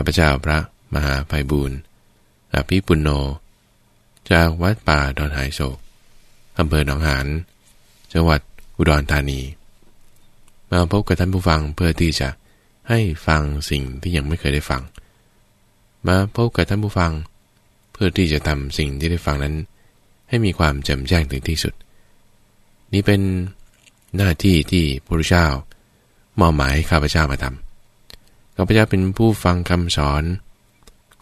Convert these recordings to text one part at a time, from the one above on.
ข้าพเจ้าพระมหาไพบูรณ์อภิปุณโญจากวัดป่าดอนหายโศกอำเภอหนองหานจังหวัดอุดรธานี มาพบกับท่านผู้ฟังเพื่อที่จะให้ฟังสิ่งที่ยังไม่เคยได้ฟัง มาพบกับท่านผู้ฟัง เพื่อที่จะทำสิ่งที่ได้ฟังนั้น ให้มีความแจ่มแจ้งถึงที่สุด นี่เป็นหน้าที่ที่พระพุทธเจ้ามอบหมายให้ข้าพเจ้ามาทำ ข้าพเจ้าเป็นผู้ฟังคำสอน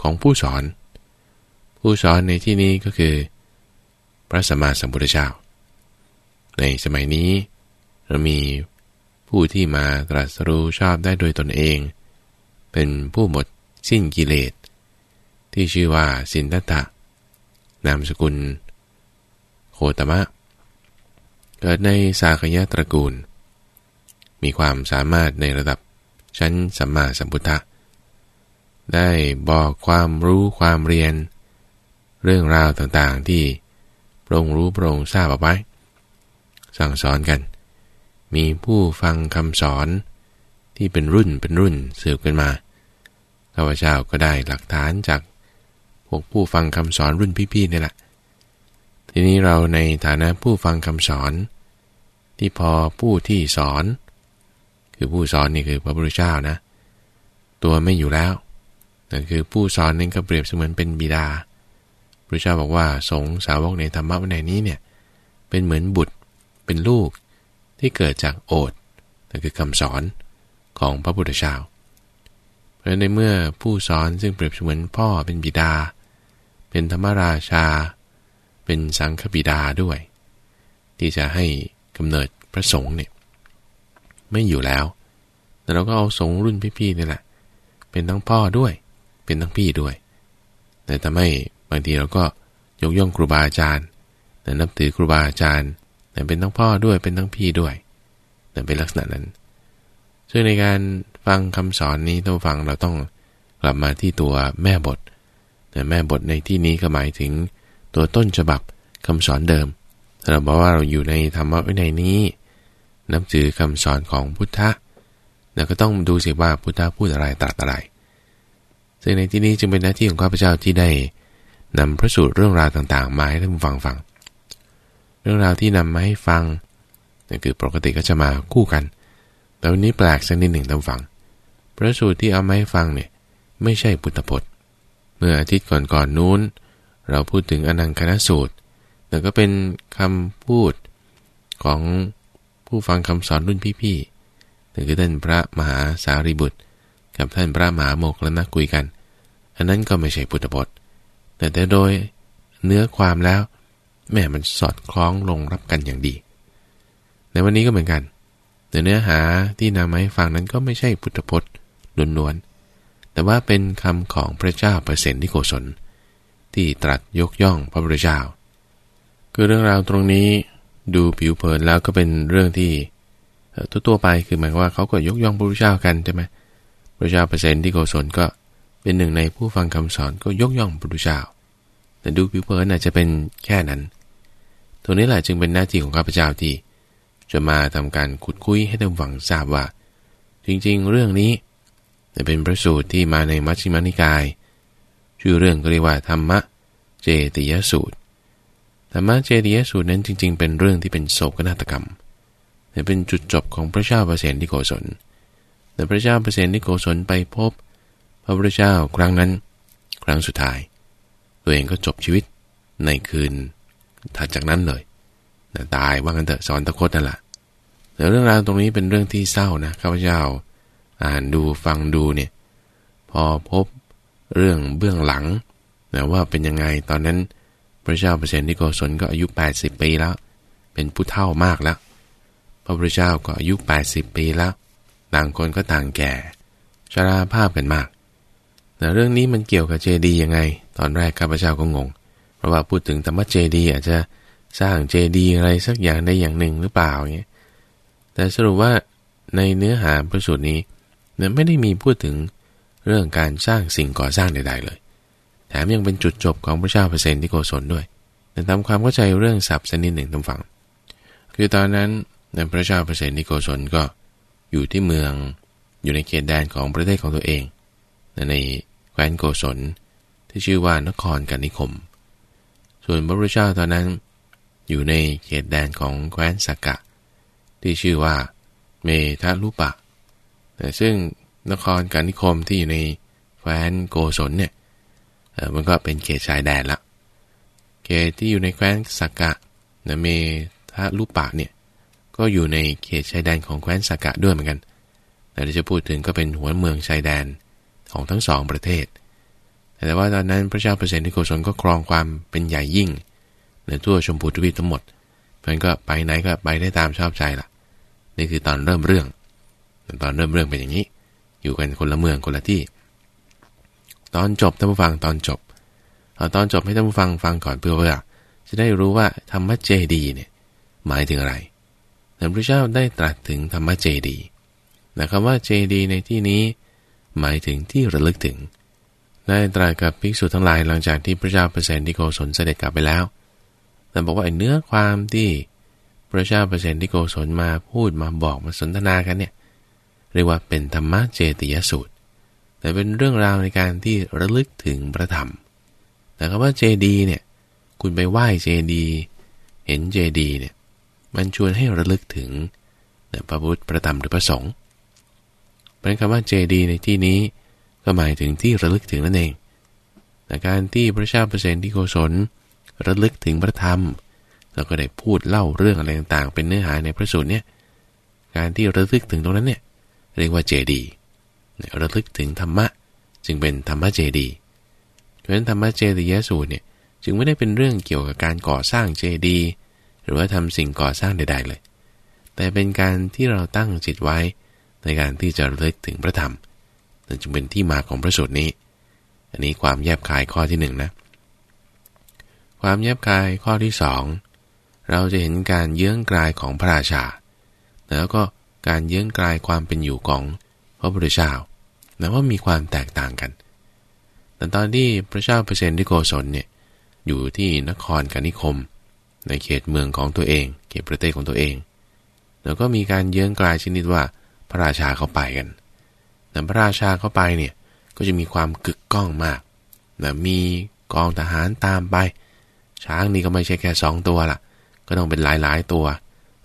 ของผู้สอน ผู้สอนในที่นี้ก็คือ พระสัมมาสัมพุทธเจ้า ในสมัยนี้ เรามีผู้ที่มาตรัสรู้ชอบได้โดยตนเอง เป็นผู้หมดสิ้นกิเลส ที่ชื่อว่าสินทัตตะ นามสกุล โคตมะ เกิดในสากยะตระกูล มีความสามารถในระดับ ชั้นสัมมาสัมพุทธะได้บอกความรู้ความเรียน เรื่องราวต่างๆที่พระองค์รู้พระองค์ทราบเอาไว้ สั่งสอนกัน มีผู้ฟังคำสอนที่เป็นรุ่นเป็นรุ่นสืบกันมาข้าพเจ้าก็ได้หลักฐานจากพวกผู้ฟังคำสอนรุ่นพี่ๆนี่แหละ ทีนี้เราในฐานะผู้ฟังคำสอน ที่พอผู้ที่สอน คือผู้สอนนี่คือพระพุทธเจ้านะ ตัวไม่อยู่แล้วนั่นคือผู้สอนนั่นก็เปรียบเสมือนเป็นบิดาพระเจ้าบอกว่าสงสาวกในธรรมะวินัยนี้เนี่ยเป็นเหมือนบุตรเป็นลูกที่เกิดจากโอทนั่นคือคำสอนของพระพุทธเจ้าเพราะในเมื่อผู้สอนซึ่งเปรียบเสมือนพ่อเป็นบิดา เป็นธรรมราชา เป็นสังฆบิดาด้วย ที่จะให้กำเนิดพระสงฆ์เนี่ย ไม่อยู่แล้ว แต่เราก็เอาสงรุ่นพี่ๆนี่แหละ เป็นทั้งพ่อด้วย เป็นทั้งพี่ด้วย แต่ทำให้บางทีเราก็ยกย่องครูบาอาจารย์แต่นับถือครูบาอาจารย์แต่เป็นทั้งพ่อด้วย เป็นทั้งพี่ด้วย แต่เป็นลักษณะนั้น ซึ่งในการฟังคำสอนนี้ต้องฟังเราต้องกลับมาที่ตัวแม่บท แต่แม่บทในที่นี้ก็หมายถึงตัวต้นฉบับคำสอนเดิม เราบอกว่าเราอยู่ในธรรมะวินัยนี้ นับถือคำสอนของพุทธะแล้วก็ต้องดูสิว่าพุทธะพูดอะไรตรัสอะไร ซึ่งในที่นี้จึงเป็นหน้าที่ของข้าพเจ้าที่ได้นำพระสูตรเรื่องราวต่างๆ มาให้ท่านฟังฟัง เรื่องราวที่นำมาให้ฟังนั่นคือปกติก็จะมาคู่กัน แต่วันนี้แปลกสักนิดหนึ่งท่านฟัง พระสูตรที่เอามาให้ฟังเนี่ยไม่ใช่พุทธพจน์ เมื่ออาทิตย์ก่อนๆนนู้น เราพูดถึงอนังคณสูตรแต่ก็เป็นคำพูดของ ผู้ฟังคำสอนรุ่นพี่ๆนั่นคือท่านพระมหาสารีบุตร กับท่านพระมหาโมกขลนะคุยกัน อันนั้นก็ไม่ใช่พุทธพจน์แต่แต่โดยเนื้อความแล้ว แม่มันสอดคล้องลงรับกันอย่างดี ในวันนี้ก็เหมือนกัน แต่เนื้อหาที่นำมาให้ฟังนั้นก็ไม่ใช่พุทธพจน์ล้วนๆแต่ว่าเป็นคำของพระเจ้าเปอร์เซนที่โกศลที่ตรัสยกย่องพระพุทธเจ้าคือเรื่องราวตรงนี้ ดูผิวเผินแล้วก็เป็นเรื่องที่ทั่วๆไปคือหมายว่าเขาก็ยกย่องพระพุทธเจ้ากันใช่ไหมพระเจ้าเปอร์เซนต์ที่โกศลก็เป็นหนึ่งในผู้ฟังคำสอนก็ยกย่องพระพุทธเจ้า แต่ดูผิวเผินอาจจะเป็นแค่นั้น ตัวนี้แหละจึงเป็นหน้าที่ของข้าพเจ้าที่ จะมาทำการขุดคุยให้ท่านฟังทราบว่า จริงๆ เรื่องนี้เป็นพระสูตรที่มาในมัชฌิมานิกาย ชื่อเรื่องก็เรียกว่าธรรมะเจติยสูตร ธรรมะเจติยสูตรนั้นจริง ๆ เป็นเรื่องที่เป็นโศกนาฏกรรมแต่เป็นจุดจบของพระเจ้าเปรเสนที่โกศล แต่พระเจ้าเปรเสนที่โกศลไปพบ พระพุทธเจ้าครั้งนั้น ครั้งสุดท้าย ตัวเองก็จบชีวิตในคืนถัดจากนั้นเลยตายว่ากันเถอะสอนตะโคดนั่นแหละแต่เรื่องราวตรงนี้เป็นเรื่องที่เศร้านะข้าพเจ้า อ่านดูฟังดูเนี่ยพอพบเรื่องเบื้องหลังนะว่าเป็นยังไงตอนนั้น พระเจ้าเปรตนิโกศลก็อายุ 80 ปีแล้ว เป็นผู้เฒ่ามากแล้ว พระพุทธเจ้าก็อายุ 80 ปีแล้ว ต่างคนก็ต่างแก่ชราภาพกันมาก แต่เรื่องนี้มันเกี่ยวกับเจดียังไง ตอนแรกข้าพเจ้าก็งง เพราะว่าพูดถึงธรรมะเจดีอาจจะสร้างเจดีอะไรสักอย่างใดอย่างหนึ่งหรือเปล่าเงี้ย แต่สรุปว่าในเนื้อหาพระสูตรนี้เนี่ยไม่ได้มีพูดถึงเรื่องการสร้างสิ่งก่อสร้างใดๆเลย แถมยังเป็นจุดจบของพระเจ้าเปอรตที่โกศลด้วย แต่ทำความเข้าใจเรื่องศัพท์สนิดหนึ่งตรงฝั่งคือตอนนั้นในพระเจ้าเปอรตที่โกศลก็อยู่ที่เมืองอยู่ในเขตแดนของประเทศของตัวเอง ในแคว้นโกศลที่ชื่อว่านครกันิคม ส่วนพระพุทธเจ้าตอนนั้น อยู่ในเขตแดนของแคว้นสักกะ ที่ชื่อว่าเมทาลุปะ แต่ซึ่งนครกันิคมที่อยู่ในแคว้นโกศลเนี่ย มันก็เป็นเขตชายแดนละ เขตที่อยู่ในแคว้นสักกะนะเมทาลุปะเนี่ยก็อยู่ในเขตชายแดนของแคว้นสักกะด้วยเหมือนกันแต่ที่จะพูดถึงก็เป็นหัวเมืองชายแดนของทั้งสองประเทศ แต่ว่าตอนนั้นพระเจ้าเปรตที่โกศลก็ครองความเป็นใหญ่ยิ่งในทั่วชมพูทวีปทั้งหมดเพราะนั้นก็ไปไหนก็ไปได้ตามชอบใจละ่ะ นี่คือตอนเริ่มเรื่อง ตอนเริ่มเรื่องเป็นอย่างนี้ อยู่กันคนละเมืองคนละที่ ตอนจบท่านผู้ฟังตอนจบเอาตอนจบให้ท่านผู้ฟังฟังก่อนเพื่อว่าจะได้รู้ว่าธรรมะเจดีเนี่ยหมายถึงอะไรพระเจ้าได้ตรัสถึงธรรมะเจดีนะคำว่าเจดีในที่นี้ หมายถึงที่ระลึกถึง ได้ตรัสกับภิกษุทั้งหลายหลังจากที่พระเจ้าเปรตที่โกศลเสด็จกลับไปแล้วแต่บอกว่าเนื้อความที่พระเจ้าเปรตที่โกศลมาพูดมาบอกมาสนทนากันเนี่ยเรียกว่าเป็นธรรมะเจติยสูตร แต่เป็นเรื่องราวในการที่ระลึกถึงพระธรรม แต่คำว่าเจดีเนี่ย คุณไปไหว้เจดีเห็นเจดีเนี่ย มันชวนให้ระลึกถึงพระพุทธ พระธรรม หรือพระสงฆ์เป็นคำว่าเจดีในที่นี้ก็หมายถึงที่ระลึกถึงนั่นเองแต่การที่พระเจ้าเปรตที่โกศลระลึกถึงพระธรรม แล้วก็ได้พูดเล่าเรื่องอะไรต่างๆ เป็นเนื้อหาในพระสูตรเนี่ย การที่ระลึกถึงตรงนั้นเนี่ยเรียกว่าเจดี ระลึกถึงธรรมะ จึงเป็นธรรมะเจดี เพราะฉะนั้นธรรมะเจดียสูตรเนี่ยจึงไม่ได้เป็นเรื่องเกี่ยวกับการก่อสร้างเจดีหรือว่าทำสิ่งก่อสร้างใด ๆ เลย แต่เป็นการที่เราตั้งจิตไว้ในการที่จะระลึกถึงพระธรรมนั่นจึงเป็นที่มาของพระสูตรนี้ อันนี้ความแยบคายข้อที่หนึ่งนะความแยบคายข้อที่สองเราจะเห็นการเยื้องกลายของพระราชา แล้วก็การเยื้องกลายความเป็นอยู่ของ ระพุทธเจ้านะว่ามีความแตกต่างกัน แต่ตอนที่พระเจ้าเปรตที่โกศลเนี่ยอยู่ที่นครกานิคม ในเขตเมืองของตัวเอง เขตประเทศของตัวเอง แล้วก็มีการเยื้องกลายชนิดว่าพระราชาเข้าไปกันแต่พระราชาเข้าไปเนี่ยก็จะมีความกึกก้องมากนะมีกองทหารตามไป ช้างนี่ก็ไม่ใช่แค่สองตัวละก็ต้องเป็นหลายหลายตัว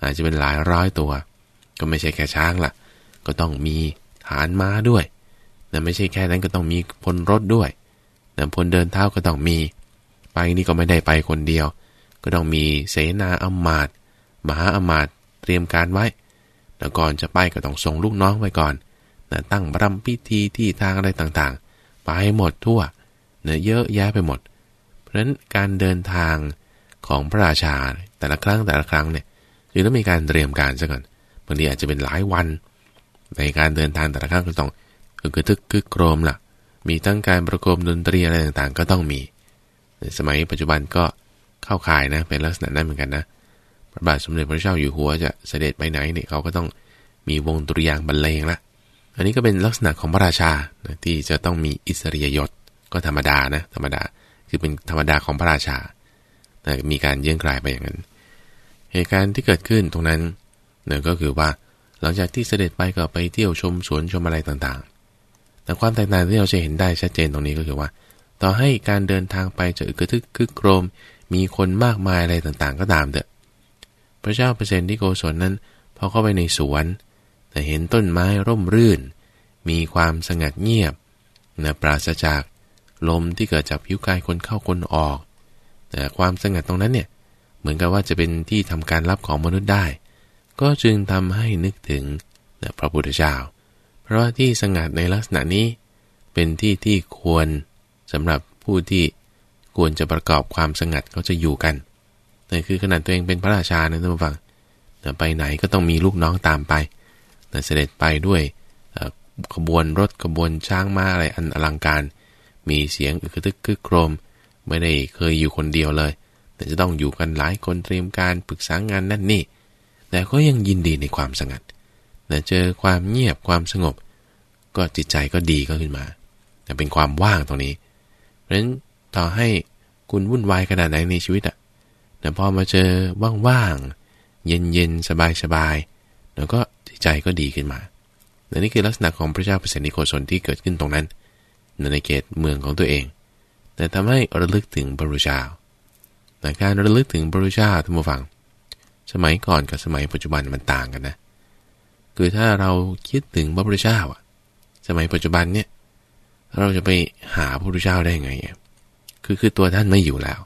อาจจะเป็นหลายร้อยตัว ก็ไม่ใช่แค่ช้างละก็ต้องมีานม้าด้วยแต่ไม่ใช่แค่นั้นก็ต้องมีพลรถด้วยแต่พลเดินเท้าก็ต้องมี ไปนี่ก็ไม่ได้ไปคนเดียว ก็ต้องมีเสนาอมาตมหาอมาตเตรียมการไว้ แล้วก่อนจะไปก็ต้องส่งลูกน้องไว้ก่อนนะตั้งบรำพิธีที่ทางอะไรต่างๆ ไปหมดทั่วเนะเยอะแยะไปหมด เพราะฉะนั้นการเดินทางของพระราชาแต่ละครั้งแต่ละครั้งเนี่ยจึงต้องมีการเตรียมการซะก่อนบางทีอาจจะเป็นหลายวัน ในการเดินทางแต่ละครั้งก็ต้องกระทึกคึกโครมละ่ะ มีทั้งการประโคมดนตรีอะไรต่างๆ ก็ต้องมี ในสมัยปัจจุบันก็เข้าข่ายนะเป็นลักษณะนั้นเหมือนกันนะพระบาทสมเด็จพระเจ้าอยู่หัวจะเสด็จไปไหนเนี่ยเขาก็ต้องมีวงดุริยางบรรเลงละอันนี้ก็เป็นลักษณะของพระราชาที่จะต้องมีอิสริยยศก็ธรรมดานะธรรมดาคือเป็นธรรมดาของพระราชาแต่มีการเยื่องกลายไปอย่างนั้น เหตุการณ์ที่เกิดขึ้นตรงนั้นนั่นก็คือว่า หลังจากที่เสด็จไปก็ไปเที่ยวชมสวนชมอะไรต่างๆ แต่ความแตกต่างที่เราจะเห็นได้ชัดเจนตรงนี้ก็คือว่า ต่อให้การเดินทางไปจะอึกระทึกคึกโครม มีคนมากมายอะไรต่างๆ ก็ตามเถอะ พระเจ้าเปรตที่โกศลนั้นพอเข้าไปในสวน แต่เห็นต้นไม้ร่มรื่น มีความสงัดเงียบนะปราศจากลมที่เกิดจากผิวกายคนเข้าคนออก แต่ความสงัดตรงนั้นเนี่ยเหมือนกับว่าจะเป็นที่ทำการรับของมนุษย์ได้ ก็จึงทำให้นึกถึงพระพุทธเจ้า เพราะว่าที่สงัดในลักษณะนี้ เป็นที่ที่ควรสำหรับผู้ที่ควรจะประกอบความสงัดเขาจะอยู่กันแต่คือขนาดตัวเองเป็นพระราชานะท่านผู้ฟังไปไหนก็ต้องมีลูกน้องตามไปแต่เสด็จไปด้วยขบวนรถขบวนช้างม้าอะไรอันอลังการ มีเสียงอึกทึกคึกโครม ไม่ได้เคยอยู่คนเดียวเลย แต่จะต้องอยู่กันหลายคนเตรียมการปรึกษางานนั่นนี่ แต่ก็ยังยินดีในความสงัดแต่เจอความเงียบความสงบ ก็จิตใจก็ดีก็ขึ้นมา แต่เป็นความว่างตรงนี้ เพราะฉะนั้นต่อให้คุณวุ่นวายขนาดไหนในชีวิตอะแต่พอมาเจอว่างๆ เย็นๆ สบายๆ แล้วก็จิตใจก็ดีขึ้นมาและนี่คือลักษณะของพระเจ้าเปรตนิโคศนที่เกิดขึ้นตรงนั้น ในเขตเมืองของตัวเอง แต่ทำให้ระลึกถึงพระรูชาแต่การระลึกถึงพระรูชาท่านผู้ฟัง สมัยก่อนกับสมัยปัจจุบันมันต่างกันนะ คือถ้าเราคิดถึงพระพุทธเจ้าอะสมัยปัจจุบันเนี่ย เราจะไปหาพระพุทธเจ้าได้ไงคือคือตัวท่านไม่อยู่แล้ว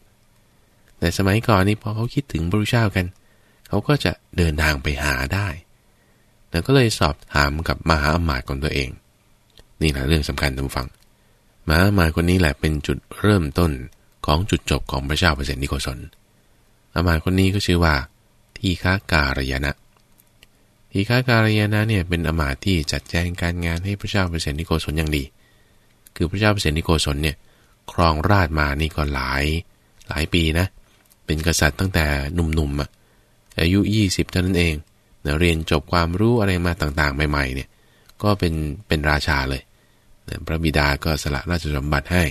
แต่สมัยก่อนนี่พอเขาคิดถึงพระพุทธเจ้ากัน เขาก็จะเดินทางไปหาได้แล้วก็เลยสอบถามกับมหาอมาตย์ของตัวเอง นี่แหละเรื่องสำคัญท่านฟังมหาอมาตย์คนนี้แหละเป็นจุดเริ่มต้นของจุดจบของพระเจ้าเปรตนิโกศลอมาตย์คนนี้ก็ชื่อว่า ทีฆาการยนะทีฆาการยนะเนี่ยเป็นอมาตที่จัดแจงการงานให้พระเจ้าเปรตนิโกศลอย่างดี คือพระเจ้าเปรตนิโกศลเนี่ยครองราชมานี่ก็หลายหลายปีนะ เป็นกษัตริย์ตั้งแต่หนุ่มๆอะอายุ 20เท่านั้นเองเรียนจบความรู้อะไรมาต่างๆ ใหม่ ๆ เนี่ย ก็เป็นเป็นราชาเลยพระบิดาก็สละราชสมบัติให้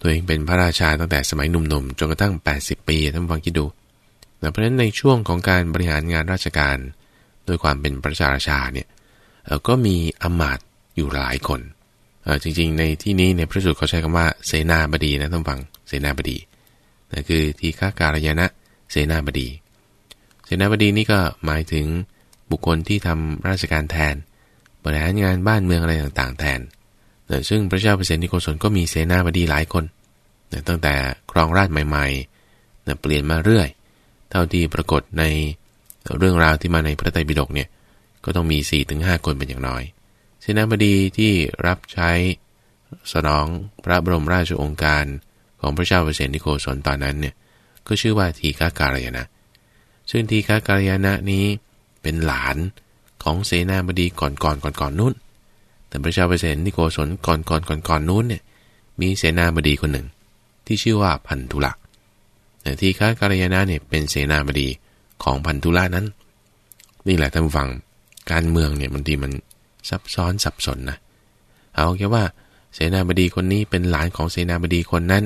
ตัวเองเป็นพระราชาตั้งแต่สมัยหนุ่มๆ จนกระทั่ง 80 ปี ท่านฟังคิดดู เพราะฉะนั้นในช่วงของการบริหารงานราชการโดยความเป็นพระราชาเนี่ยก็มีอมาตย์อยู่หลายคนจริงๆ ในที่นี้ในพระสูตรเขาใช้คำว่าเสนาบดีนะท่านฟังเสนาบดีนั่นคือทีฆาการยานะเสนาบดี เสนาบดีนี่ก็หมายถึงบุคคลที่ทำราชการแทน บริหารงานบ้านเมืองอะไรต่างๆ แทนซึ่งพระเจ้าเปรตนิโกศลก็มีเสนาบดีหลายคนตั้งแต่ครองราชใหม่ๆเปลี่ยนมาเรื่อย เท่าที่ปรากฏในเรื่องราวที่มาในพระไตรปิฎกเนี่ยก็ต้องมี 4-5 คนเป็นอย่างน้อยเสนาบดีที่รับใช้สนองพระบรมราชโองการของพระเจ้าเปรตนิโกศลตอนนั้นเนี่ยก็ชื่อว่าทีฆาการยานะ ซึ่งทีฆาการยานะนี้เป็นหลานของเสนาบดีก่อนก่อนก่อนก่อนนู้น แต่พระเจ้าเปรตนิโกศลก่อนก่อนก่อนก่อนนู้นเนี่ยมีเสนาบดีคนหนึ่ง ที่ชื่อว่าพันธุละ แต่ที่ค้ากาลยานะเนี่ยเป็นเสนาบดีของพันธุละนั้น นี่แหละท่านฟังการเมืองเนี่ยบางทีมันซับซ้อนสับสนนะเอาแค่ว่าเสนาบดีคนนี้เป็นหลานของเสนาบดีคนนั้น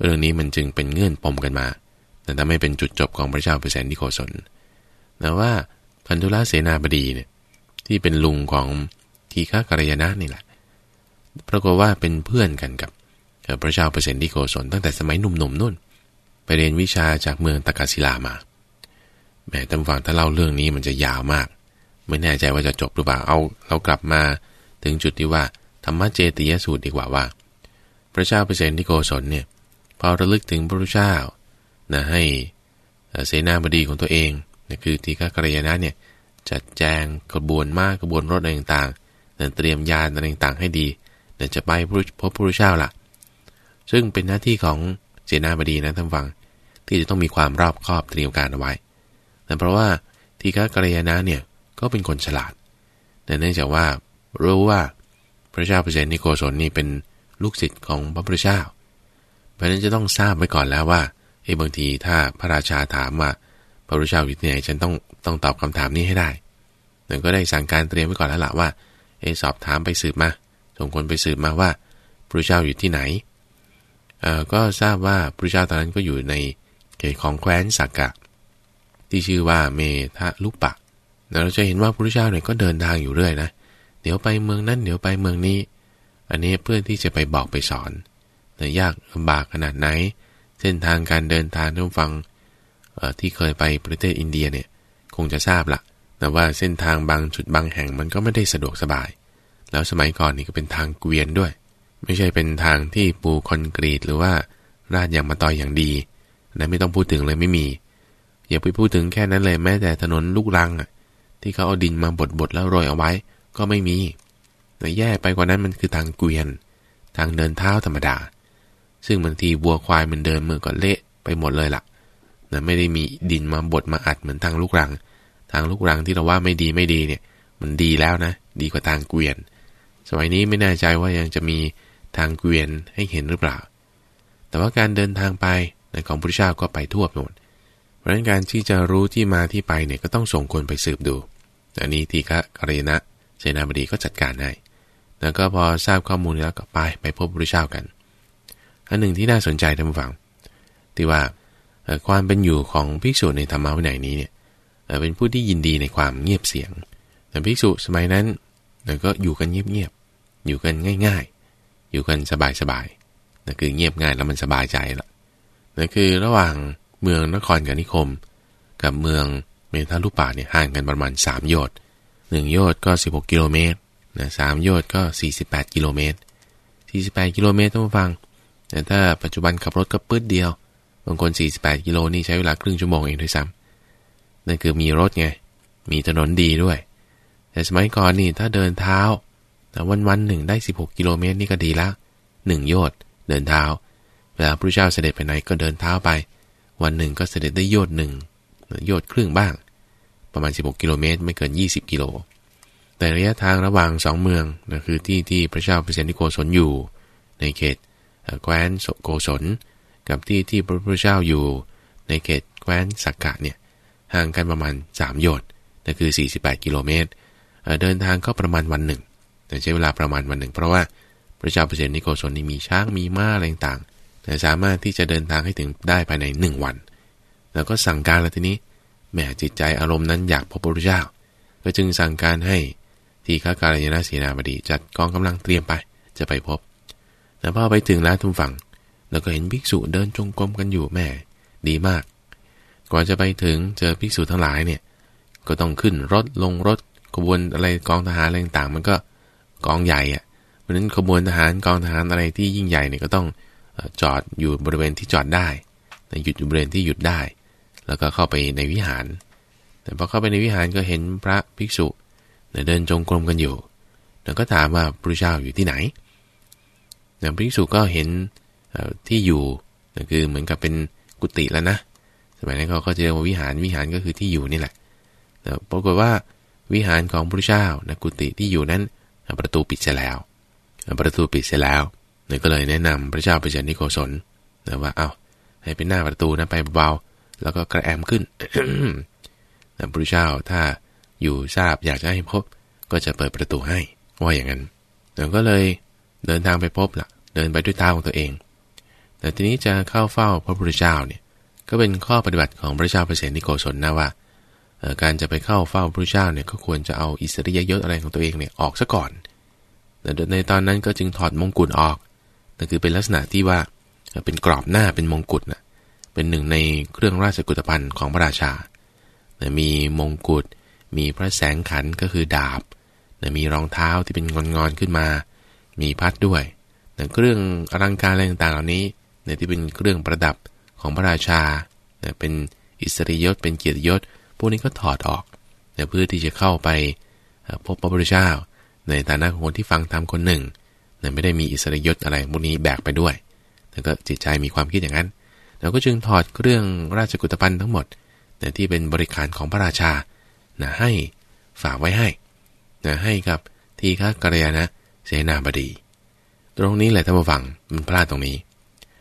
เรื่องนี้มันจึงเป็นเงื่อนปมกันมา แต่ถ้าไม่เป็นจุดจบของพระเจ้าเปรตนิโกศลแต่ว่าพันธุลเสนาบดีเนี่ยที่เป็นลุงของทีฆากรยานะนี่แหละปรากฏว่าเป็นเพื่อนกันกับพระเจ้าเปรตนิโกศลตั้งแต่สมัยหนุ่มๆนุ่น ไปเรียนวิชาจากเมืองตากาศิลามาแหม้ตำฟังถ้าเล่าเรื่องนี้มันจะยาวมาก ไม่แน่ใจว่าจะจบหรือเปล่าเอาเรากลับมาถึงจุดที่ว่าธรรมเจติยสูตรดีกว่าว่า พระเจ้าเปรตนิโกศลเนี่ยพอระลึกถึงพระเจ้านะให้เสนาบดีของตัวเองนี่คือทีฆากรยานะเนี่ยจัดแจงกระบวนมากกระบวนรถอะไรต่างๆเตรียมยานอะไรต่างๆให้ดีเดี๋ยวจะไปพบพระพุทธเจ้าล่ะ ซึ่งเป็นหน้าที่ของเจนาบดีนะท่านฟัง ที่จะต้องมีความรอบคอบเตรียมการเอาไว้แต่เพราะว่าทีฆากรยานะเนี่ยก็เป็นคนฉลาด แต่เนื่องจากว่ารู้ว่าพระเจ้าเปรตนิโกศลนี่เป็นลูกศิษย์ของพระพุทธเจ้า เพราะนั้นจะต้องทราบไว้ก่อนแล้วว่าเอ้บางทีถ้าพระราชาถามว่าพระพุทธเจ้าอยู่ที่ไหนฉันต้องต้องตอบคำถามนี้ให้ได้หนึ่งก็ได้สั่งการเตรียมไว้ก่อนแล้วล่ะว่าเอสอบถามไปสืบมาส่งคนไปสืบมาว่าพระพุทธเจ้าอยู่ที่ไหนเอ่อก็ทราบว่าพระพุทธเจ้าตอนนั้นก็อยู่ใน เขตของแคว้นสักกะ ที่ชื่อว่าเมทะลุปะเราจะเห็นว่าพระพุทธเจ้าเนี่ยก็เดินทางอยู่เรื่อยนะ เดี๋ยวไปเมืองนั้น เดี๋ยวไปเมืองนี้ อันนี้เพื่อที่จะไปบอกไปสอนแต่ยากลำบากขนาดไหน เส้นทางการเดินทางท่านฟังที่เคยไปประเทศอินเดียเนี่ยคงจะทราบละแต่ว่าเส้นทางบางจุดบางแห่งมันก็ไม่ได้สะดวกสบาย แล้วสมัยก่อนนี่ก็เป็นทางเกวียนด้วย ไม่ใช่เป็นทางที่ปูคอนกรีตหรือว่าราดยางมาต่อยอย่างดี นะไม่ต้องพูดถึงเลยไม่มี อย่าไปพูดถึงแค่นั้นเลยแม้แต่ถนนลูกรังอะ ที่เขาเอาดินมาบดบดแล้วโรยเอาไว้ ก็ไม่มีแต่แย่ไปกว่านั้นมันคือทางเกวียน ทางเดินเท้าธรรมดา ซึ่งบางทีวัวควายมันเดินมือก็เละไปหมดเลยละ่ะนะไม่ได้มีดินมาบดมาอัดเหมือนทางลูกรัง ทางลูกรังที่เราว่าไม่ดีไม่ดีเนี่ย มันดีแล้วนะ ดีกว่าทางเกวียน สมัยนี้ไม่แน่ใจว่ายังจะมีทางเกวียนให้เห็นหรือเปล่า แต่ว่าการเดินทางไป ของพระเจ้าก็ไปทั่วไปหมด เพราะฉะนั้นการที่จะรู้ที่มาที่ไปเนี่ยก็ต้องส่งคนไปสืบดู อันนี้ทีฆะกรณะเสนาบดีก็จัดการให้แล้วก็พอทราบข้อมูลแล้วก็ไปไปพบพระเจ้ากัน อันหนึ่งที่น่าสนใจท่านผู้ฟัง ที่ว่าความเป็นอยู่ของภิกษุในธรรมะวินัยนี้เนี่ยเป็นผู้ที่ยินดีในความเงียบเสียงแต่ภิกษุสมัยนั้นก็อยู่กันเงียบๆอยู่กันง่ายอยู่กันสบายๆนั่นคือเงียบง่ายแล้วมันสบายใจละ นั่นคือระหว่างเมืองนครกับนิคม กับเมืองเมทาลุป่าเนี่ยห่างกันประมาณ 3 โยชน์หนึ่งโยชน์ก็ 16 กิโลเมตรนะสามโยชน์ก็ 48 กิโลเมตร 48 กิโลเมตรต้องฟังแต่ถ้าปัจจุบันขับรถก็ปื๊ดเดียว บางคน 48 กิโลนี่ใช้เวลาครึ่งชั่วโมงเองด้วยซ้ำนั่นคือมีรถไง มีถนนดีด้วย แต่สมัยก่อนนี่ถ้าเดินเท้าแต่วันวันหนึ่งได้ 16 กิโลเมตรนี่ก็ดีละหนึ่งโยชน์เดินเท้า เวลาพระเจ้าเสด็จไปไหนก็เดินเท้าไป วันหนึ่งก็เสด็จได้โยชน์หนึ่งโยชน์ครึ่งบ้าง ประมาณ 16 กิโลเมตร ไม่เกิน 20 กิโล แต่ระยะทางระหว่างสองเมืองนะคือที่ที่พระเจ้าเปรตนิโกศลอยู่ ในเขตแคว้นโกศลกับที่ที่พระพุทธเจ้าอยู่ ในเขตแคว้นสักกะเนี่ยห่างกันประมาณ 3 โยชน์นั่นคือ 48 กิโลเมตร เดินทางก็ประมาณวันหนึ่ง แต่ใช้เวลาประมาณวันหนึ่ง เพราะว่าพระเจ้าเปรตนิโกศลนี่มีช้างมีม้าอะไรต่าง สามารถที่จะเดินทางให้ถึงได้ภายใน1วัน แล้วก็สั่งการแล้วทีนี้แม่จิตใจอารมณ์นั้นอยากพบพระพุทธเจ้า ก็จึงสั่งการให้ทีฆาการยนาเสนาบดีจัดกองกำลังเตรียมไปจะไปพบ แต่พอไปถึงแล้วทุกฝั่งแล้วก็เห็นภิกษุเดินจงกรมกันอยู่แม่ดีมาก ก่อนจะไปถึงเจอภิกษุทั้งหลายเนี่ยก็ต้องขึ้นรถลงรถขบวนอะไรกองทหารอะไรต่างๆมันก็กองใหญ่อะเพราะนั้นขบวนทหารกองทหารอะไรที่ยิ่งใหญ่เนี่ยก็ต้อง จอดอยู่บริเวณที่จอดได้หยุดอยู่บริเวณที่หยุดได้ แล้วก็เข้าไปในวิหาร แต่พอเข้าไปในวิหารก็เห็นพระภิกษุเดินจงกรมกันอยู่ แล้วก็ถามว่าพระเจ้าอยู่ที่ไหนพระภิกษุก็เห็นที่อยู่นั่นคือเหมือนกับเป็นกุฏิแล้วนะ สมัยนั้นเขาก็จะเรียกว่าวิหารวิหารก็คือที่อยู่นี่แหละแต่ปรากฏว่าวิหารของพระเจ้านะกุฏิที่อยู่นั้น ประตูปิดเสียแล้ว ประตูปิดเสียแล้ว เนี่ยก็เลยแนะนำพระเจ้าไปเจนิโกศลนะว่าเอา้าให้เป็นหน้าประตูนะไปเบาๆแล้วก็กระแอมขึ้นพระเจ้าถ้าอยู่ทราบอยากจะให้พบ ก็จะเปิดประตูให้ว่าอย่างนั้นแล้วก็เลยเดินทางไปพบละ่ะ เดินไปด้วยเท้าของตัวเอง แต่ทีนี้จะเข้าเฝ้าพระพุทธเจ้าเนี่ยก็เป็นข้อปฏิบัติของพระเจ้าเปรตนิโกศลนะว่าการจะไปเข้าเฝ้าพระเจ้าเนี่ยก็ควรจะเอาอิสริยยศอะไรของตัวเองเนี่ยออกซะก่อนแต่ในตอนนั้นก็จึงถอดมงกุฎออก นั่นคือเป็นลักษณะที่ว่าเป็นกรอบหน้าเป็นมงกุฎนะเป็นหนึ่งในเครื่องราชกุฏภัณฑ์ของพระราชามีมงกุฎมีพระแสงขันก็คือดาบมีรองเท้าที่เป็นงอนๆขึ้นมา มีพัดด้วยเครื่องอลังการอะไรต่างๆเหล่านี้เนี่ยที่เป็นเครื่องประดับของพระราชาเนี่ยเป็นอิสริยศเป็นเกียรติยศ พวกนี้ก็ถอดออกเนี่ยเพื่อที่จะเข้าไปพบพระพุทธเจ้า ในฐานะของคนที่ฟังธรรมคนหนึ่ง นี่ยไม่ได้มีอิสริยศอะไรพวกนี้แบกไปด้วยแล้วก็จิตใจมีความคิดอย่างนั้น เราก็จึงถอดเครื่องราชกุฏภัณฑ์ทั้งหมดเนี่ยที่เป็นบริการของพระราชานะให้ฝากไว้ให้นะให้กับทีฆากรยานะเสนาบดี ตรงนี้แหละท่านผู้ฟังมันพลาดตรงนี้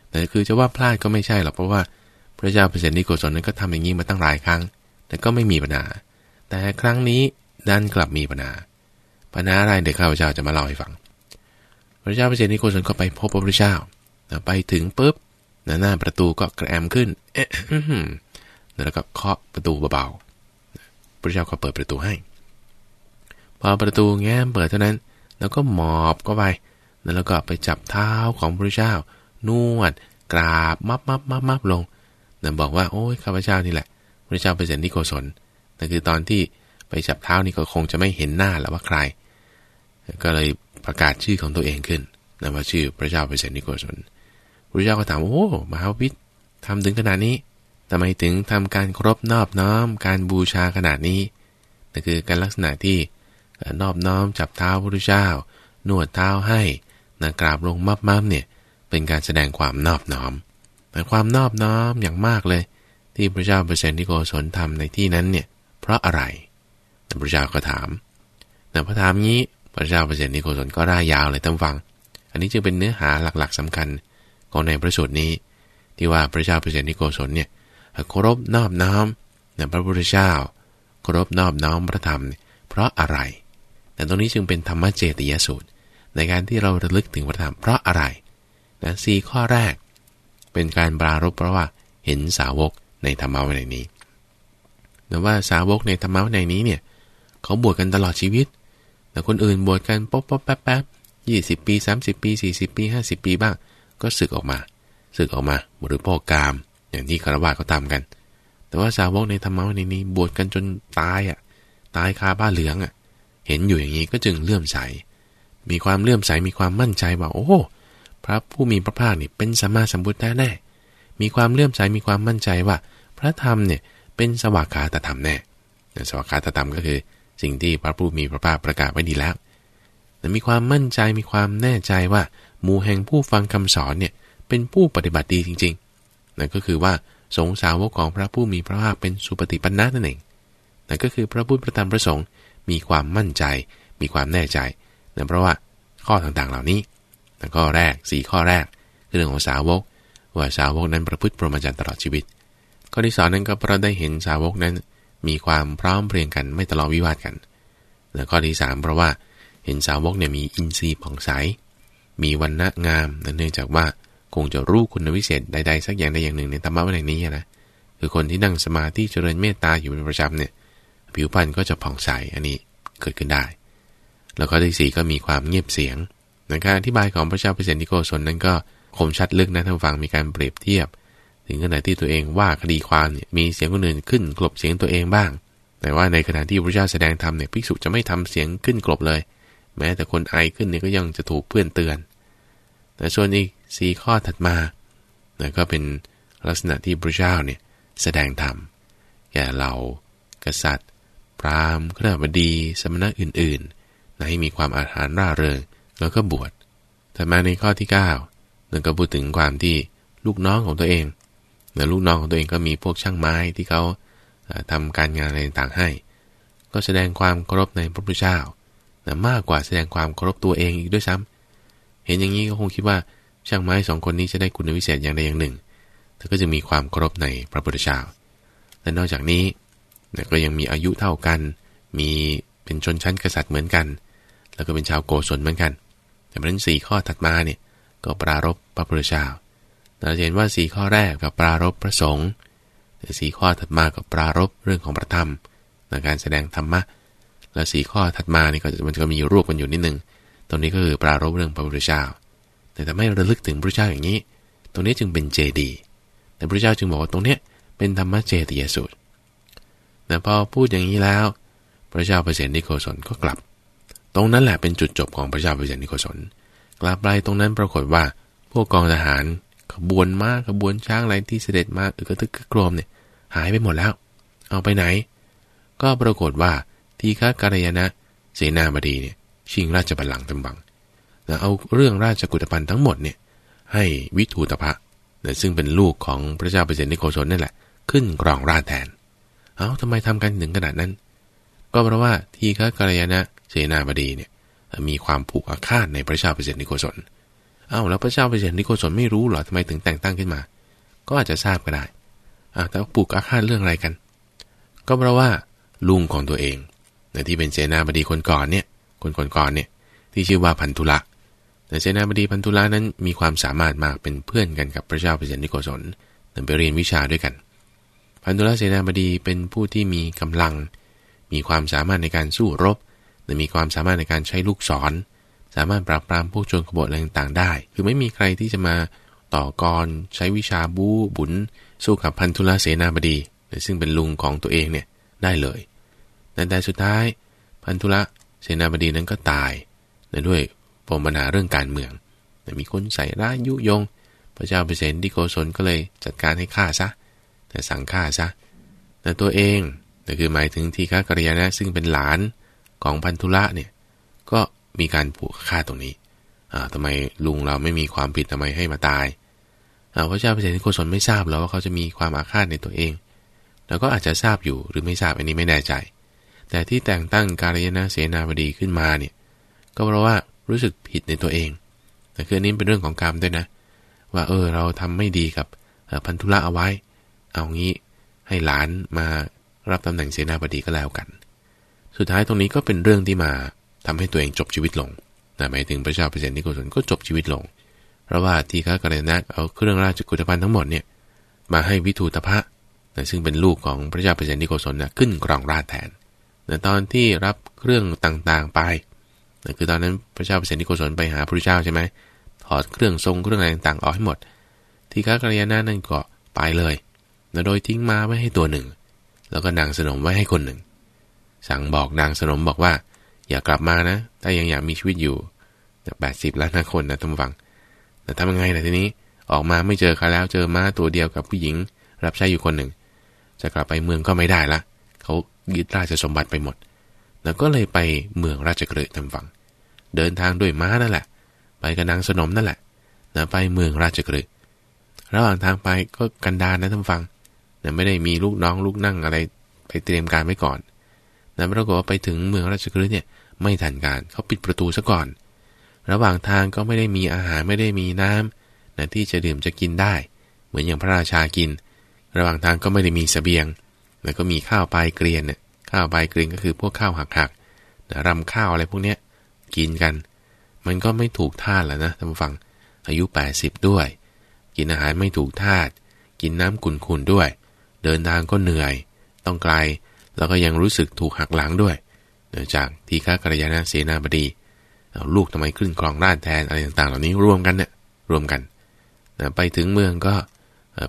แต่คือจะว่าพลาดก็ไม่ใช่หรอกเพราะว่าพระเจ้าเปรตนิโกศลนั้นก็ทำอย่างนี้มาตั้งหลายครั้ง แต่ก็ไม่มีปัญหา แต่ครั้งนี้ดันกลับมีปัญหาปัญหาอะไรเด็กข้าพเจ้าจะมาเล่าให้ฟัง พระเจ้าเปรตนิโกศลก็ไปพบพระพุทธเจ้าไปถึงปุ๊บหน้าประตูก็กระแอมขึ้นแล้วก็เคาะประตูเบาๆพระเจ้าก็เปิดประตูให้ พอประตูแง้มเปิดเท่านั้น แล้วก็หมอบก็ไป แล้วก็ไปจับเท้าของพระเจ้านวด กราบมับมับมับมับลงนั่นบอกว่าโอ้ยข้าพเจ้านี่แหละ พระเจ้าเปรตนิโกศลนั่นคือตอนที่ไปจับเท้านี่ก็คงจะไม่เห็นหน้าแล้วว่าใคร ก็เลย ประกาศชื่อของตัวเองขึ้นนั่นว่าชื่อพระเจ้าเปรตนิโกศลพระเจ้าก็ถามโอ้มหาวิทย์ทำถึงขนาดนี้ทำไมถึงทำการครบนอบน้อมการบูชาขนาดนี้นั่นคือการลักษณะที่นอบน้อมจับเท้าพระเจ้านวดเท้าให้นะกราบลงมับมับเนี่ยเป็นการแสดงความนอบน้อมแต่ความนอบน้อมอย่างมากเลย ที่พระเจ้าเปรตนิโกศลทำในที่นั้นเนี่ยเพราะอะไรพระเจ้าก็ถามแต่พระถามนี้ พระเจ้าเปรตนิโกศลก็ร่ายยาวเลยตั้งฟัง อันนี้จึงเป็นเนื้อหาหลักๆสำคัญของในพระสูตรนี้ ที่ว่าพระเจ้าเปรตนิโกศลเนี่ยเคารพนอบน้อมในพระพุทธเจ้าเคารพนอบน้อมพระธรรม เพราะอะไร แต่ตรงนี้จึงเป็นธรรมเจติยสูตร ในการที่เราระลึกถึงพระธรรมเพราะอะไรนะสี่ข้อแรก เป็นการปรารบเพราะว่าเห็นสาวกในธรรมะในนี้แต่ว่าสาวกในธรรมะในนี้เนี่ยเขาบวชกันตลอดชีวิต แต่คนอื่นบวชกันป๊บป๊บแป๊บแป๊บ20ปี30ปี40ปี50ปีบ้าง ก็สึกออกมาสึกออกมาบริโภคกาม อย่างที่คารวะเขาทำกัน แต่ว่าสาวกในธรรมะในนี้บวชกันจนตายอะ ตายคาบ้านเหลืองอะ เห็นอยู่อย่างนี้ก็จึงเลื่อมใส มีความเลื่อมใสมีความมั่นใจว่าโอ้พระผู้มีพระภาคเนี่ยเป็นสัมมาสัมพุทธแน่ มีความเลื่อมใสมีความมั่นใจว่า พระธรรมเนี่ยเป็นสวากขาตธรรมแน่สวากขาตธรรมก็คือ สิ่งที่พระผู้มีพระภาคประกาศไว้ดีแล้ว แต่มีความมั่นใจมีความแน่ใจว่า หมู่แห่งผู้ฟังคำสอนเนี่ยเป็นผู้ปฏิบัติดีจริงๆ นั่นก็คือว่าสงสาวกของพระผู้มีพระภาคเป็นสุปฏิปันนะนั่นเอง นั่นก็คือพระพุทธพระธรรมพระสงฆ์มีความมั่นใจ มีความแน่ใจนั่นเพราะว่าข้อต่างๆเหล่านี้แล้วก็แรก 4 ข้อแรกคือเรื่องของสาวก ว่าสาวกนั้นประพฤติปรมจันตลอดชีวิต ข้อที่สองนั้นก็เพราะได้เห็นสาวกนั้น มีความพร้อมเพรียงกันไม่ทะเลาะวิวาทกัน และข้อที่สามเพราะว่าเห็นสาวกเนี่ยมีอินทรีย์ผ่องใส มีวันณะงามเนื่องจากว่าคงจะรู้คุณวิเศษใดๆสักอย่างใดอย่างหนึ่งในธรรมะวันนี้นะคือคนที่นั่งสมาธิเจริญเมตตาอยู่เป็นประจำเนี่ยผิวพรรณก็จะผ่องใสอันนี้เกิดขึ้นได้ แล้วก็ที่สี่ก็มีความเงียบเสียงในการอธิบายของพระเจ้าเปรตนิโกศลนั้นก็คมชัดลึกนะท่านฟังมีการเปรียบเทียบ ถึงขณะที่ตัวเองว่าคดีความเนี่ยมีเสียงคนอื่นขึ้นกลบเสียงตัวเองบ้าง แต่ว่าในขณะที่พระเจ้าแสดงธรรมเนี่ยภิกษุจะไม่ทำเสียงขึ้นกลบเลย แม้แต่คนไอขึ้นเนี่ยก็ยังจะถูกเพื่อนเตือน แต่ส่วนอีกสี่ข้อถัดมานะก็เป็นลักษณะที่พระเจ้าเนี่ยแสดงธรรมแก่เรากษัตริย์ พราหมณ์ข้าบดีสมณะอื่นๆให้มีความอาถรรพ์ร่าเริงแล้วก็บวชถัดมาในข้อที่9นั่นก็พูดถึงความที่ลูกน้องของตัวเอง นะลูกน้องของตัวเองก็มีพวกช่างไม้ที่เขาทำการงานอะไรต่างๆให้ ก็แสดงความเคารพในพระพุทธเจ้านะมากกว่าแสดงความเคารพตัวเองอีกด้วยซ้ำเห็นอย่างนี้ก็คงคิดว่าช่างไม้สองคนนี้จะได้คุณวิเศษอย่างใดอย่างหนึ่ง เธอก็จะมีความเคารพในพระพุทธเจ้า และนอกจากนี้ก็ยังมีอายุเท่ากัน มีเป็นชนชั้นกษัตริย์เหมือนกัน แล้วก็เป็นชาวโกศลเหมือนกัน แต่เพราะนั้นสี่ข้อถัดมาเนี่ยก็ปรารบพระพุทธเจ้า เราเห็นว่าสี่ข้อแรกกับปรารบพระสงฆ์แต่สี่ข้อถัดมากับปรารบเรื่องของพระธรรมในการแสดงธรรมะ และสี่ข้อถัดมานี่ก็มันก็มีรูปกันอยู่นิดนึง ตรงนี้ก็คือปรารบเรื่องพระพุทธเจ้า แต่ถ้าไม่ระลึกถึงพระเจ้าอย่างนี้ ตรงนี้จึงเป็นเจดี แต่พระเจ้าจึงบอกว่าตรงนี้เป็นธรรมะเจติยสูตรแต่พอพูดอย่างนี้แล้ว พระเจ้าเปรตนิโคศลก็กลับ ตรงนั้นแหละเป็นจุดจบของพระเจ้าเปรตนิโคศลกลับไปตรงนั้นปรากฏว่าพวกกองทหาร ขบวนม้าขบวนช้างอะไรที่เสด็จมาอึกระทึกโครมเนี่ยหายไปหมดแล้ว เอาไปไหน ก็ปรากฏว่าทีฆการยานะเสนาบดีเนี่ยชิงราชบัลลังก์ต็มบังแล้วเอาเรื่องราชกุฏปันทั้งหมดเนี่ยให้วิทูตภะซึ่งเป็นลูกของพระเจ้าเปรตนิโคชนนั่นแหละ ขึ้นกรองราชแทน เอาทำไมทำกันถึงขนาดนั้น ก็เพราะว่าทีฆการยานะเสนาบดีเนี่ยมีความผูกอาฆาตในพระเจ้าเปรตนิโคศ ลอ้าวแล้วพระเจ้าเปรตนิโคศลไม่รู้เหรอทำไมถึงแต่งตั้งขึ้นมา ก็อาจจะทราบก็ได้อ่าแต่ผูกอาฆาตเรื่องอะไรกัน ก็เพราะว่าลุงของตัวเองในที่เป็นเสนาบดีคนก่อนเนี่ยคนก่อนเนี่ยที่ชื่อว่าพันธุละแต่เสนาบดีพันธุละนั้นมีความสามารถมากเป็นเพื่อนกันกับพระเจ้าเปรตนิโคศลนั่นไปเรียนวิชาด้วยกัน พันธุละเสนาบดีเป็นผู้ที่มีกำลัง มีความสามารถในการสู้รบ มีความสามารถในการใช้ลูกศร สามารถปราบปรามพวกโจรขบฏอะไรต่างๆได้ คือไม่มีใครที่จะมาต่อกรใช้วิชาบูบุญสู้กับพันธุลเสนาบดีซึ่งเป็นลุงของตัวเองเนี่ยได้เลยแต่สุดท้าย พันธุละเสนาบดีนั้นก็ตายด้วยปมปัญหาเรื่องการเมืองแต่มีคนใส่ร้ายยุยง พระเจ้าเปรตดิโกศลก็เลยจัดการให้ฆ่าซะ แต่สั่งฆ่าซะ แต่ตัวเองแต่คือหมายถึงทีฆากรยานะซึ่งเป็นหลานของพันธุละเนี่ย มีการผูกฆ่าตรงนี้อ่าทำไมลุงเราไม่มีความผิดทำไมให้มาตายอ่าพระเจ้าเปรตนิโคศลไม่ทราบแล้วว่าเขาจะมีความอาฆาตในตัวเอง แล้วก็อาจจะทราบอยู่หรือไม่ทราบอันนี้ไม่แน่ใจ แต่ที่แต่งตั้งการยนะเสนาบดีขึ้นมาเนี่ยก็เพราะว่ารู้สึกผิดในตัวเองแต่คืออันนี้เป็นเรื่องของกรรมด้วยนะ ว่าเออเราทำไม่ดีกับพันธุละเอาไว้ เอางี้ให้หลานมารับตำแหน่งเสนาบดีก็แล้วกัน สุดท้ายตรงนี้ก็เป็นเรื่องที่มา ทำให้ตัวเองจบชีวิตลงนะหมายถึงพระเจ้าเปรตนิโคศลก็จบชีวิตลง เพราะว่าทีฆากรณะเอาเครื่องราชกุฏภัณฑ์ทั้งหมดเนี่ยมาให้วิทูตภะนะซึ่งเป็นลูกของพระเจ้าเปรตนิโคศลนะขึ้นกรองราชแทนแต่ตอนที่รับเครื่องต่างๆไปคือตอนนั้นพระเจ้าเปรตนิโกศลไปหาพระเจ้าใช่ไหมถอดเครื่องทรงเครื่องอะไรต่างๆออกให้หมด ทีฆะกัลยาณนั่นก็ไปเลยแล้วโดยทิ้งมาไว้ให้ตัวหนึ่ง แล้วก็นางสนมไว้ให้คนหนึ่ง สั่งบอกนางสนมบอกว่า อย่ากลับมานะ ถ้ายังอยากมีชีวิตอยู่แปดสิบล้านคนนะท่านฟัง แต่ทำยังไงล่ะทีนี้ ออกมาไม่เจอเขาแล้ว เจอม้าตัวเดียวกับผู้หญิง รับใช้อยู่คนหนึ่ง จะกลับไปเมืองก็ไม่ได้ละ เขายึดราชสมบัติไปหมด แล้วก็เลยไปเมืองราชกฤห์ทำฟัง เดินทางด้วยม้านั่นแหละ ไปกับนางสนมนั่นแหละนะไปเมืองราชกฤห์ระหว่างทางไปก็กันดานนะท่านฟังนะไม่ได้มีลูกน้องลูกนั่งอะไรไปเตรียมการไว้ก่อนนะปรากฏว่าไปถึงเมืองราชกฤห์เนี่ย ไม่ทันการเขาปิดประตูซะก่อน ระหว่างทางก็ไม่ได้มีอาหารไม่ได้มีน้ำนะที่จะดื่มจะกินได้ เหมือนอย่างพระราชากิน ระหว่างทางก็ไม่ได้มีสเสบียง แล้วก็มีข้าวปลายเกลียนเนี่ยข้าวปลายเกลียนก็คือพวกข้าวหักๆนะรำข้าวอะไรพวกเนี้ยกินกัน มันก็ไม่ถูกท่าแล้วนะท่านฟัง อายุ 80 ด้วย กินอาหารไม่ถูกท่ากินน้ำขุ่นๆด้วย เดินทางก็เหนื่อย ต้องไกล แล้วก็ยังรู้สึกถูกหักหลังด้วย จากทีฆากรยานาเสนาบดีลูกทำไมขึ้นครองราชแทนอะไรต่างๆ เหล่านี้รวมกันเนี่ยรวมกันนะไปถึงเมืองก็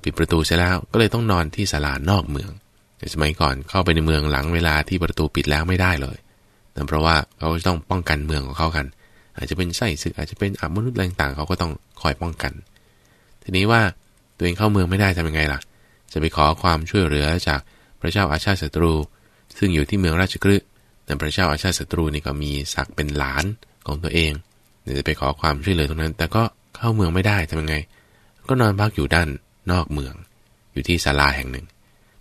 ปิดประตูเสร็จแล้วก็เลยต้องนอนที่ศาลานอกเมืองสมัยก่อนเข้าไปในเมืองหลังเวลาที่ประตูปิดแล้วไม่ได้เลยแต่เพราะว่าเขาต้องป้องกันเมืองของเขากัน อาจจะเป็นไส้ศึกอาจจะเป็นอับมนุษย์อะไรต่างๆเขาก็ต้องคอยป้องกัน ทีนี้ว่าตัวเองเข้าเมืองไม่ได้ทำยังไงล่ะ จะไปขอความช่วยเหลือจากพระเจ้าอาชาติศัตรู ซึ่งอยู่ที่เมืองราชกฤห์ แต่พระเจ้าอาชาติศัตรูนี่ก็มีศักดิ์เป็นหลานของตัวเองเดี๋ยวจะไปขอความช่วยเหลือตรงนั้น แต่ก็เข้าเมืองไม่ได้ทำยังไง ก็นอนพักอยู่ด้านนอกเมือง อยู่ที่ศาลาแห่งหนึ่ง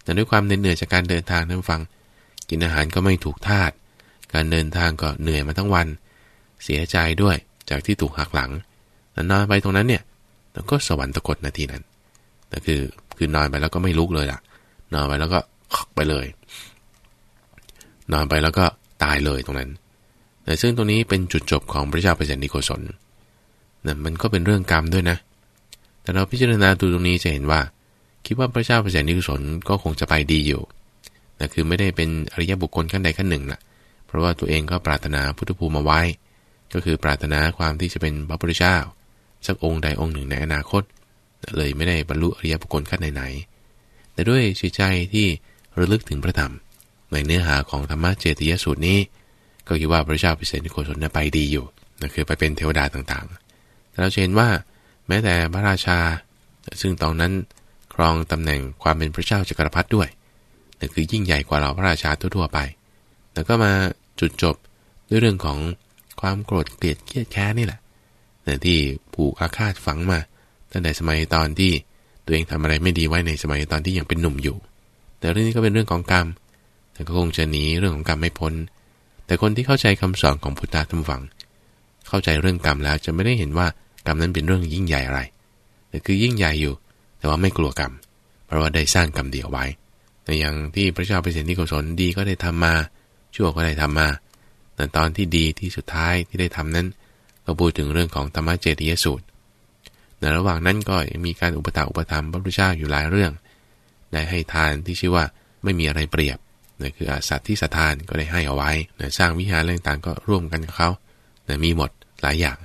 แต่ด้วยความเหนื่อยจากการเดินทางนั้นฟัง กินอาหารก็ไม่ถูกทาตการเดินทางก็เหนื่อยมาทั้งวัน เสียใจด้วยจากที่ถูกหักหลังแต่นอนไปตรงนั้นเนี่ยแล้วก็สวรรค์ตะกดนาทีนั้นแต่คือคือนอนไปแล้วก็ไม่ลุกเลยล่ะ นอนไปแล้วก็ขกไปเลย นอนไปแล้วก็ตายเลยตรงนั้นแต่ซึ่งตรงนี้เป็นจุดจบของพระเจ้าเปรตนิโกศลนั่นมันก็เป็นเรื่องกรรมด้วยนะ แต่เราพิจารณาดูตรงนี้จะเห็นว่า คิดว่าพระเจ้าเปรตนิโกศลก็คงจะไปดีอยู่แต่คือไม่ได้เป็นอริยบุคคลขั้นใดขั้นหนึ่งล่ะเพราะว่าตัวเองก็ปรารถนาพุทธภูมิมาไว้ ก็คือปรารถนาความที่จะเป็นพระพุทธเจ้าสักองค์ใดองค์หนึ่งในอนาคต เลยไม่ได้บรรลุอริยบุคคลขั้นไหนๆแต่ด้วยจิตใจที่ระลึกถึงพระธรรม ในเนื้อหาของธรรมะเจติยสูตรนี้ ก็คิดว่าพระเจ้าพิเศษนิโคสนไปดีอยู่นั่นคือไปเป็นเทวดาต่างๆ แต่เราเห็นว่าแม้แต่พระราชา ซึ่งตอนนั้นครองตำแหน่งความเป็นพระเจ้าจักรพรรดิด้วยนั่นคือยิ่งใหญ่กว่าเราพระราชาทั่วๆไป แล้วก็มาจุดจบด้วยเรื่องของความโกรธเกลียดเครียดแค้นนี่แหละที่ผูกอาฆาตฝังมา ตั้งแต่สมัยตอนที่ตัวเองทำอะไรไม่ดีไว้ในสมัยตอนที่ยังเป็นหนุ่มอยู่ แต่เรื่องนี้ก็เป็นเรื่องของกรรม แต่ก็คงจะหนีเรื่องของกรรมไม่พ้น แต่คนที่เข้าใจคำสอนของพุทธธรรมฝัง เข้าใจเรื่องกรรมแล้วจะไม่ได้เห็นว่ากรรมนั้นเป็นเรื่องยิ่งใหญ่อะไรแต่คือยิ่งใหญ่อยู่ แต่ว่าไม่กลัวกรรม เพราะว่าได้สร้างกรรมเดียวไว้แต่อย่างที่พระเจ้าไปเสนที่กุศลดีก็ได้ทำมา ชั่วก็ได้ทำมาแต่ตอนที่ดีที่สุดท้ายที่ได้ทำนั้น ก็พูดถึงเรื่องของธรรมเจติยสูตรในระหว่างนั้นก็มีการอุปถัมภ์อุปธรรมพระพุทธเจ้าอยู่หลายเรื่อง ได้ให้ทานที่ชื่อว่าไม่มีอะไรเปรียบ นั่นคือสัตว์ที่สทานก็ได้ให้เอาไว้นะสร้างวิหารเรื่องต่างก็ร่วมกันกับเขานะมีหมดหลายอย่าง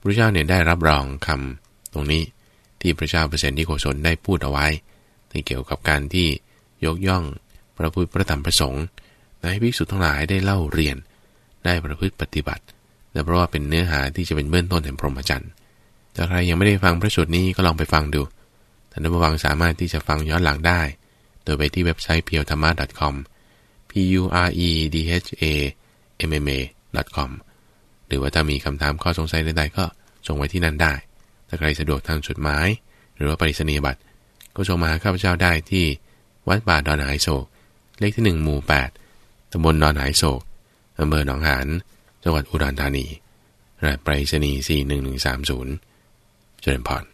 พระเจ้าเนี่ยได้รับรองคำตรงนี้ที่พระเจ้าเปรตที่โกศลได้พูดเอาไว้ในเกี่ยวกับการที่ยกย่องพระพุทธพระธรรมพระสงฆ์ให้ภิกษุทั้งหลายได้เล่าเรียน ได้ประพฤติปฏิบัติและเพราะว่าเป็นเนื้อหาที่จะเป็นเบื้องต้นแห่งพรหมจรรย์ถ้าใครยังไม่ได้ฟังพระสูตรนี้ก็ลองไปฟังดูท่านผู้ฟังสามารถที่จะฟังย้อนหลังได้ โดยไปที่เว็บไซต์ p u r e t h a m a com p u r e d h a m m a com หรือว่าถ้ามีคำถามข้อสงสัยใดๆก็ส่งไว้ที่นั่นได้ ถ้าใครสะดวกทางจดหมาย หรือว่าปริศนียบัตร ก็ส่งมาหาข้าพเจ้าได้ที่วัดป่าดอนหายโศก เลขที่ 1 หมู่ 8ตำบลดอนหายโศกอำเภอหนองหานจังหวัดอุดรธานีรหัสไปรษณีย์41130 เจริญพร